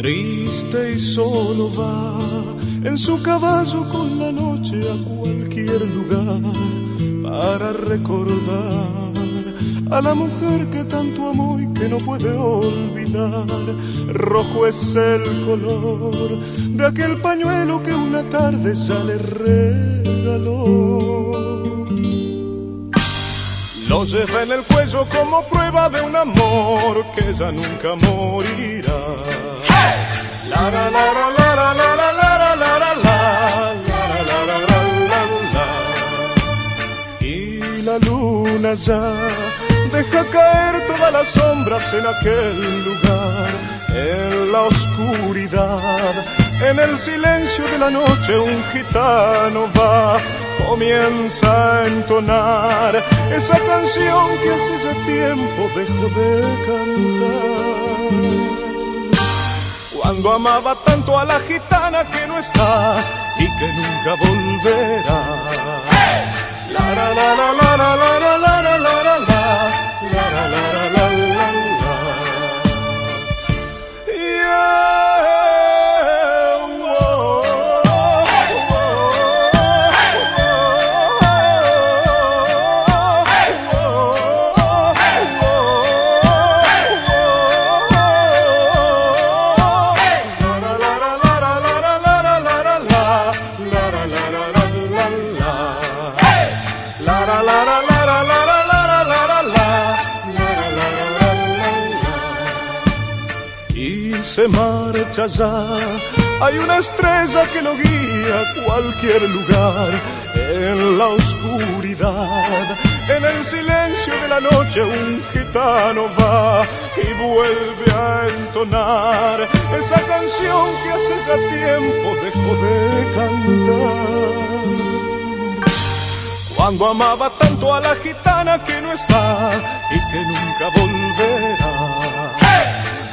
Triste y solo va en su caballo con la noche a cualquier lugar para recordar a la mujer que tanto amó y que no puede olvidar. Rojo es el color de aquel pañuelo que una tarde ya le regaló. Lo lleva en el cuello como prueba de un amor que ya nunca morirá. Y la luna ya deja caer todas las sombras en aquel lugar, en la oscuridad, en el silencio de la noche un gitano va, comienza a entonar esa canción que hace ya tiempo dejó de cantar. Cuando amaba tanto a la gitana que no está y que nunca volverá. Se marcha ya. Hay una estrella que lo guía a cualquier lugar en la oscuridad. En el silencio de la noche un gitano va y vuelve a entonar esa canción que hace ya tiempo dejó de cantar. Cuando amaba tanto a la gitana que no está y que nunca volverá.